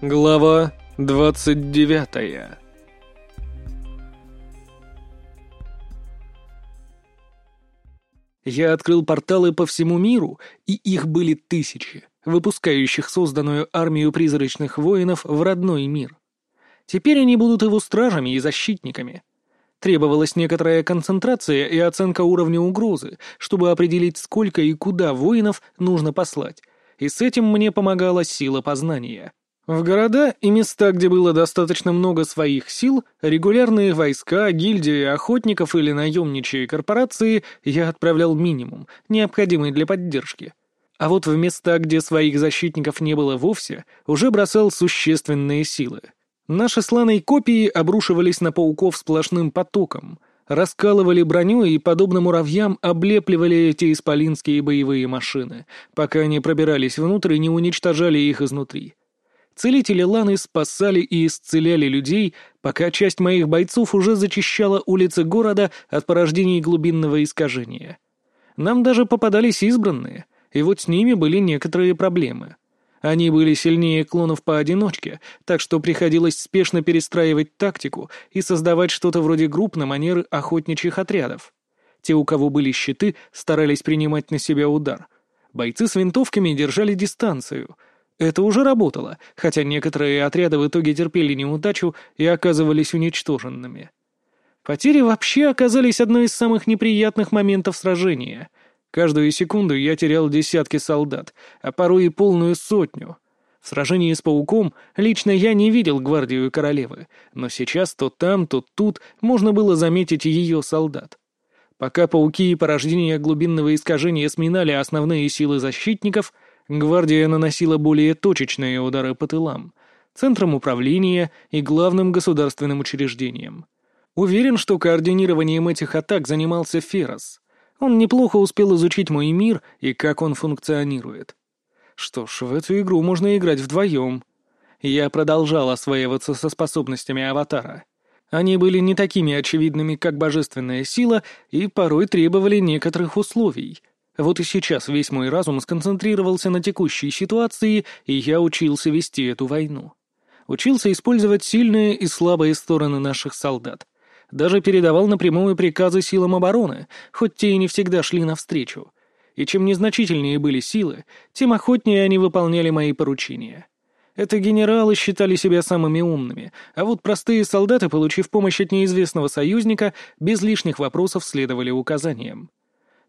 Глава двадцать девятая Я открыл порталы по всему миру, и их были тысячи, выпускающих созданную армию призрачных воинов в родной мир. Теперь они будут его стражами и защитниками. Требовалась некоторая концентрация и оценка уровня угрозы, чтобы определить, сколько и куда воинов нужно послать, и с этим мне помогала сила познания. В города и места, где было достаточно много своих сил, регулярные войска, гильдии охотников или наемничьи корпорации я отправлял минимум, необходимый для поддержки. А вот в места, где своих защитников не было вовсе, уже бросал существенные силы. Наши сланой копии обрушивались на пауков сплошным потоком, раскалывали броню и, подобно муравьям, облепливали эти исполинские боевые машины, пока они пробирались внутрь и не уничтожали их изнутри. Целители Ланы спасали и исцеляли людей, пока часть моих бойцов уже зачищала улицы города от порождений глубинного искажения. Нам даже попадались избранные, и вот с ними были некоторые проблемы. Они были сильнее клонов поодиночке, так что приходилось спешно перестраивать тактику и создавать что-то вроде групп на манеры охотничьих отрядов. Те, у кого были щиты, старались принимать на себя удар. Бойцы с винтовками держали дистанцию — это уже работало, хотя некоторые отряды в итоге терпели неудачу и оказывались уничтоженными. Потери вообще оказались одной из самых неприятных моментов сражения. Каждую секунду я терял десятки солдат, а порой и полную сотню. В сражении с пауком лично я не видел гвардию королевы, но сейчас то там, то тут можно было заметить ее солдат. Пока пауки и порождения глубинного искажения сминали основные силы защитников — Гвардия наносила более точечные удары по тылам, центрам управления и главным государственным учреждениям. Уверен, что координированием этих атак занимался Ферос. Он неплохо успел изучить мой мир и как он функционирует. Что ж, в эту игру можно играть вдвоем. Я продолжал осваиваться со способностями аватара. Они были не такими очевидными, как божественная сила, и порой требовали некоторых условий, вот и сейчас весь мой разум сконцентрировался на текущей ситуации, и я учился вести эту войну. Учился использовать сильные и слабые стороны наших солдат. Даже передавал напрямую приказы силам обороны, хоть те и не всегда шли навстречу. И чем незначительнее были силы, тем охотнее они выполняли мои поручения. Это генералы считали себя самыми умными, а вот простые солдаты, получив помощь от неизвестного союзника, без лишних вопросов следовали указаниям.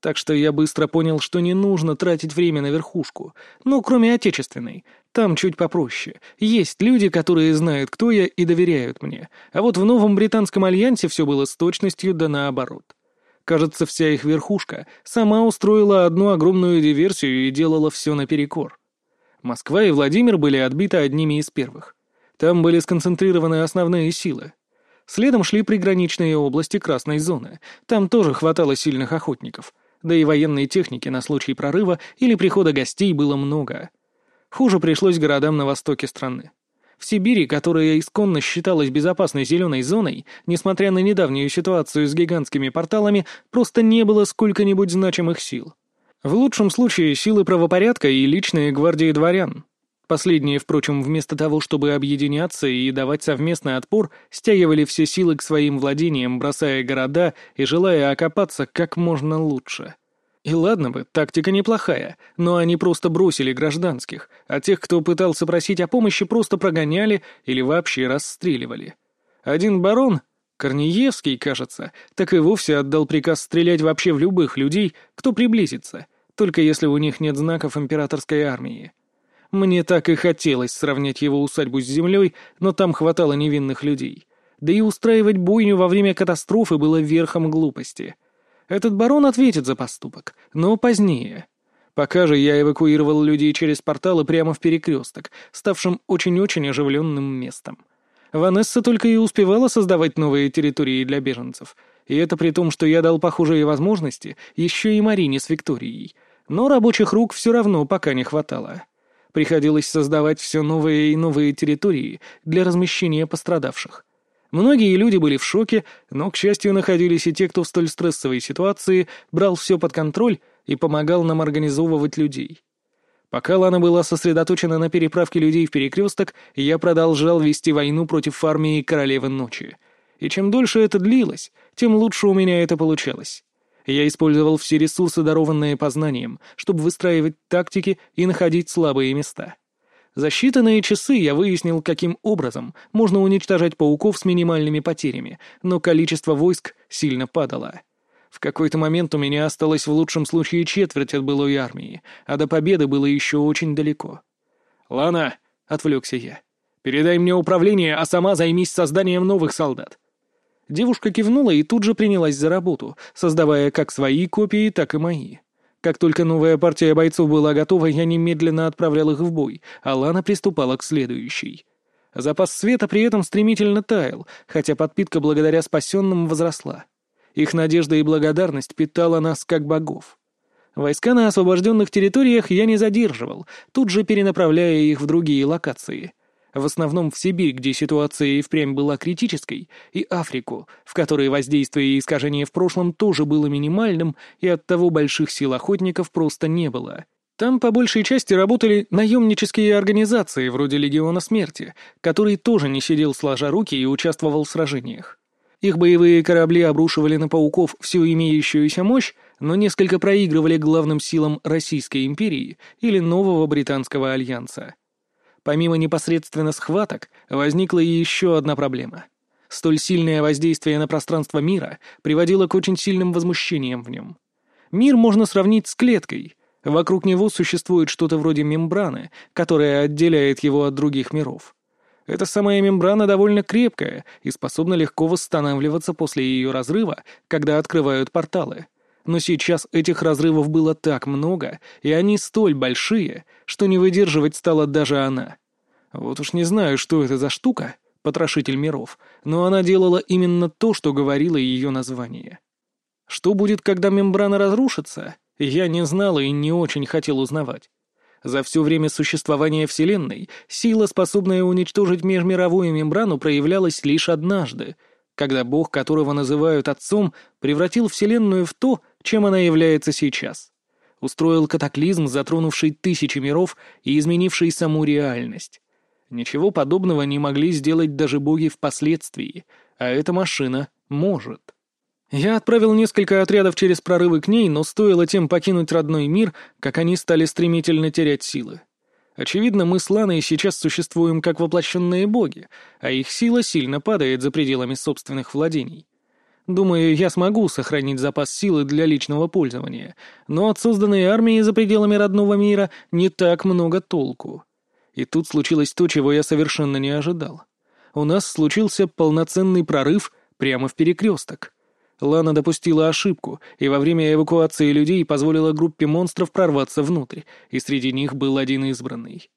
Так что я быстро понял, что не нужно тратить время на верхушку. Ну, кроме отечественной. Там чуть попроще. Есть люди, которые знают, кто я, и доверяют мне. А вот в новом британском альянсе все было с точностью да наоборот. Кажется, вся их верхушка сама устроила одну огромную диверсию и делала все наперекор. Москва и Владимир были отбиты одними из первых. Там были сконцентрированы основные силы. Следом шли приграничные области красной зоны. Там тоже хватало сильных охотников — да и военной техники на случай прорыва или прихода гостей было много. Хуже пришлось городам на востоке страны. В Сибири, которая исконно считалась безопасной зеленой зоной, несмотря на недавнюю ситуацию с гигантскими порталами, просто не было сколько-нибудь значимых сил. В лучшем случае силы правопорядка и личные гвардии дворян. Последние, впрочем, вместо того, чтобы объединяться и давать совместный отпор, стягивали все силы к своим владениям, бросая города и желая окопаться как можно лучше. И ладно бы, тактика неплохая, но они просто бросили гражданских, а тех, кто пытался просить о помощи, просто прогоняли или вообще расстреливали. Один барон, Корнеевский, кажется, так и вовсе отдал приказ стрелять вообще в любых людей, кто приблизится, только если у них нет знаков императорской армии. Мне так и хотелось сравнять его усадьбу с землей, но там хватало невинных людей. Да и устраивать бойню во время катастрофы было верхом глупости. Этот барон ответит за поступок, но позднее. Пока же я эвакуировал людей через порталы прямо в перекресток, ставшим очень-очень оживленным местом. Ванесса только и успевала создавать новые территории для беженцев, и это при том, что я дал похожие возможности еще и Марине с Викторией, но рабочих рук все равно пока не хватало. Приходилось создавать все новые и новые территории для размещения пострадавших. Многие люди были в шоке, но, к счастью, находились и те, кто в столь стрессовой ситуации брал все под контроль и помогал нам организовывать людей. Пока Лана была сосредоточена на переправке людей в перекресток, я продолжал вести войну против армии Королевы Ночи. И чем дольше это длилось, тем лучше у меня это получалось. Я использовал все ресурсы, дарованные познанием, чтобы выстраивать тактики и находить слабые места. За считанные часы я выяснил, каким образом можно уничтожать пауков с минимальными потерями, но количество войск сильно падало. В какой-то момент у меня осталось в лучшем случае четверть от былой армии, а до победы было еще очень далеко. «Лана», — отвлекся я, — «передай мне управление, а сама займись созданием новых солдат». Девушка кивнула и тут же принялась за работу, создавая как свои копии, так и мои. Как только новая партия бойцов была готова, я немедленно отправлял их в бой, а Лана приступала к следующей. Запас света при этом стремительно таял, хотя подпитка благодаря спасенным возросла. Их надежда и благодарность питала нас как богов. Войска на освобожденных территориях я не задерживал, тут же перенаправляя их в другие локации. В основном в Сибирь, где ситуация и впрямь была критической, и Африку, в которой воздействие и искажение в прошлом тоже было минимальным, и оттого больших сил охотников просто не было. Там по большей части работали наемнические организации вроде Легиона Смерти, который тоже не сидел сложа руки и участвовал в сражениях. Их боевые корабли обрушивали на пауков всю имеющуюся мощь, но несколько проигрывали главным силам Российской империи или нового британского альянса. Помимо непосредственно схваток, возникла и еще одна проблема. Столь сильное воздействие на пространство мира приводило к очень сильным возмущениям в нем. Мир можно сравнить с клеткой. Вокруг него существует что-то вроде мембраны, которая отделяет его от других миров. Эта самая мембрана довольно крепкая и способна легко восстанавливаться после ее разрыва, когда открывают порталы. Но сейчас этих разрывов было так много, и они столь большие, что не выдерживать стала даже она. Вот уж не знаю, что это за штука, потрошитель миров, но она делала именно то, что говорило ее название. Что будет, когда мембрана разрушится, я не знал и не очень хотел узнавать. За все время существования Вселенной сила, способная уничтожить межмировую мембрану, проявлялась лишь однажды, когда Бог, которого называют Отцом, превратил Вселенную в то, чем она является сейчас. Устроил катаклизм, затронувший тысячи миров и изменивший саму реальность. Ничего подобного не могли сделать даже боги впоследствии, а эта машина может. Я отправил несколько отрядов через прорывы к ней, но стоило тем покинуть родной мир, как они стали стремительно терять силы. Очевидно, мы с Ланой сейчас существуем как воплощенные боги, а их сила сильно падает за пределами собственных владений. Думаю, я смогу сохранить запас силы для личного пользования, но от созданной армии за пределами родного мира не так много толку. И тут случилось то, чего я совершенно не ожидал. У нас случился полноценный прорыв прямо в перекресток — Лана допустила ошибку, и во время эвакуации людей позволила группе монстров прорваться внутрь, и среди них был один избранный.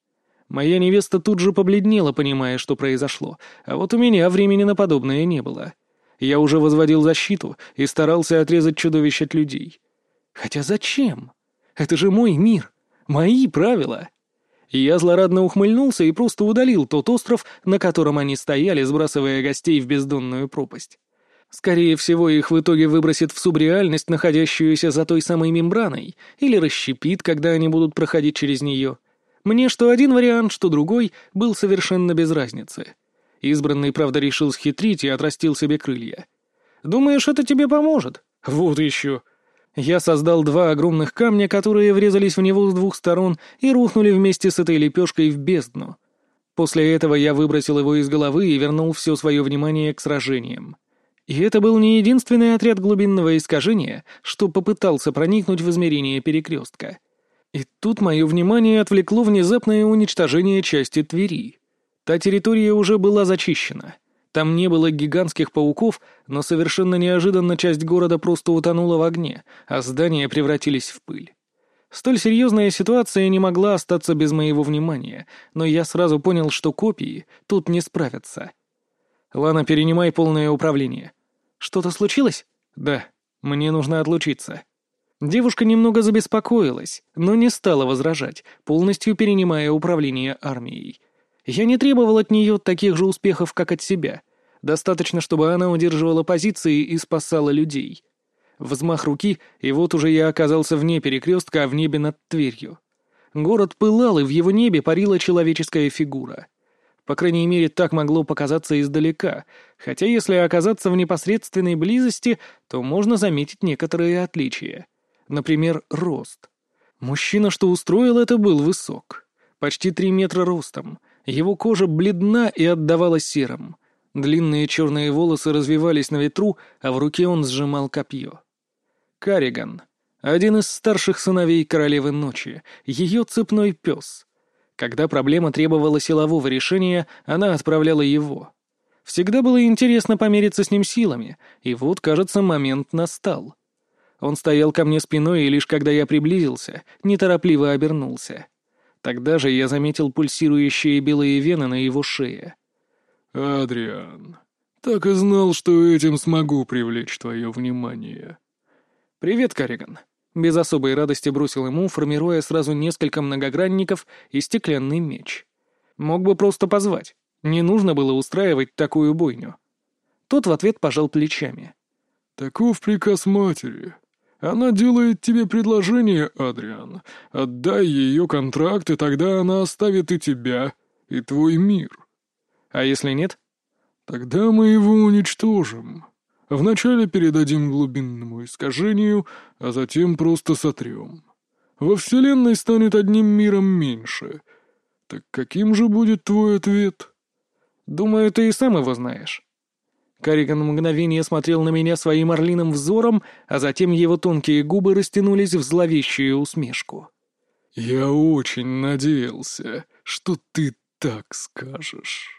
Моя невеста тут же побледнела, понимая, что произошло, а вот у меня времени на подобное не было. Я уже возводил защиту и старался отрезать чудовищ от людей. Хотя зачем? Это же мой мир, мои правила. Я злорадно ухмыльнулся и просто удалил тот остров, на котором они стояли, сбрасывая гостей в бездонную пропасть. Скорее всего, их в итоге выбросит в субреальность, находящуюся за той самой мембраной, или расщепит, когда они будут проходить через нее. Мне что один вариант, что другой был совершенно без разницы. Избранный, правда, решил схитрить и отрастил себе крылья. «Думаешь, это тебе поможет?» «Вот еще!» Я создал два огромных камня, которые врезались в него с двух сторон и рухнули вместе с этой лепешкой в бездну. После этого я выбросил его из головы и вернул все свое внимание к сражениям. И это был не единственный отряд глубинного искажения, что попытался проникнуть в измерение перекрестка. И тут мое внимание отвлекло внезапное уничтожение части Твери. Та территория уже была зачищена. Там не было гигантских пауков, но совершенно неожиданно часть города просто утонула в огне, а здания превратились в пыль. Столь серьезная ситуация не могла остаться без моего внимания, но я сразу понял, что копии тут не справятся. «Лана, перенимай полное управление. «Что-то случилось?» «Да. Мне нужно отлучиться». Девушка немного забеспокоилась, но не стала возражать, полностью перенимая управление армией. Я не требовал от нее таких же успехов, как от себя. Достаточно, чтобы она удерживала позиции и спасала людей. Взмах руки, и вот уже я оказался вне перекрестка, а в небе над Тверью. Город пылал, и в его небе парила человеческая фигура. По крайней мере, так могло показаться издалека, хотя если оказаться в непосредственной близости, то можно заметить некоторые отличия. Например, рост. Мужчина, что устроил это, был высок. Почти три метра ростом. Его кожа бледна и отдавала серым. Длинные черные волосы развивались на ветру, а в руке он сжимал копье. Кариган. Один из старших сыновей Королевы Ночи. Ее цепной пес. Когда проблема требовала силового решения, она отправляла его. Всегда было интересно помериться с ним силами, и вот, кажется, момент настал. Он стоял ко мне спиной, и лишь когда я приблизился, неторопливо обернулся. Тогда же я заметил пульсирующие белые вены на его шее. «Адриан, так и знал, что этим смогу привлечь твое внимание». «Привет, Карриган». Без особой радости бросил ему, формируя сразу несколько многогранников и стеклянный меч. Мог бы просто позвать. Не нужно было устраивать такую бойню. Тот в ответ пожал плечами. «Таков приказ матери. Она делает тебе предложение, Адриан. Отдай ее контракт, и тогда она оставит и тебя, и твой мир. А если нет? Тогда мы его уничтожим. Вначале передадим глубинному искажению, а затем просто сотрем. Во Вселенной станет одним миром меньше. Так каким же будет твой ответ? Думаю, ты и сам его знаешь. Кариган мгновение смотрел на меня своим орлиным взором, а затем его тонкие губы растянулись в зловещую усмешку. «Я очень надеялся, что ты так скажешь».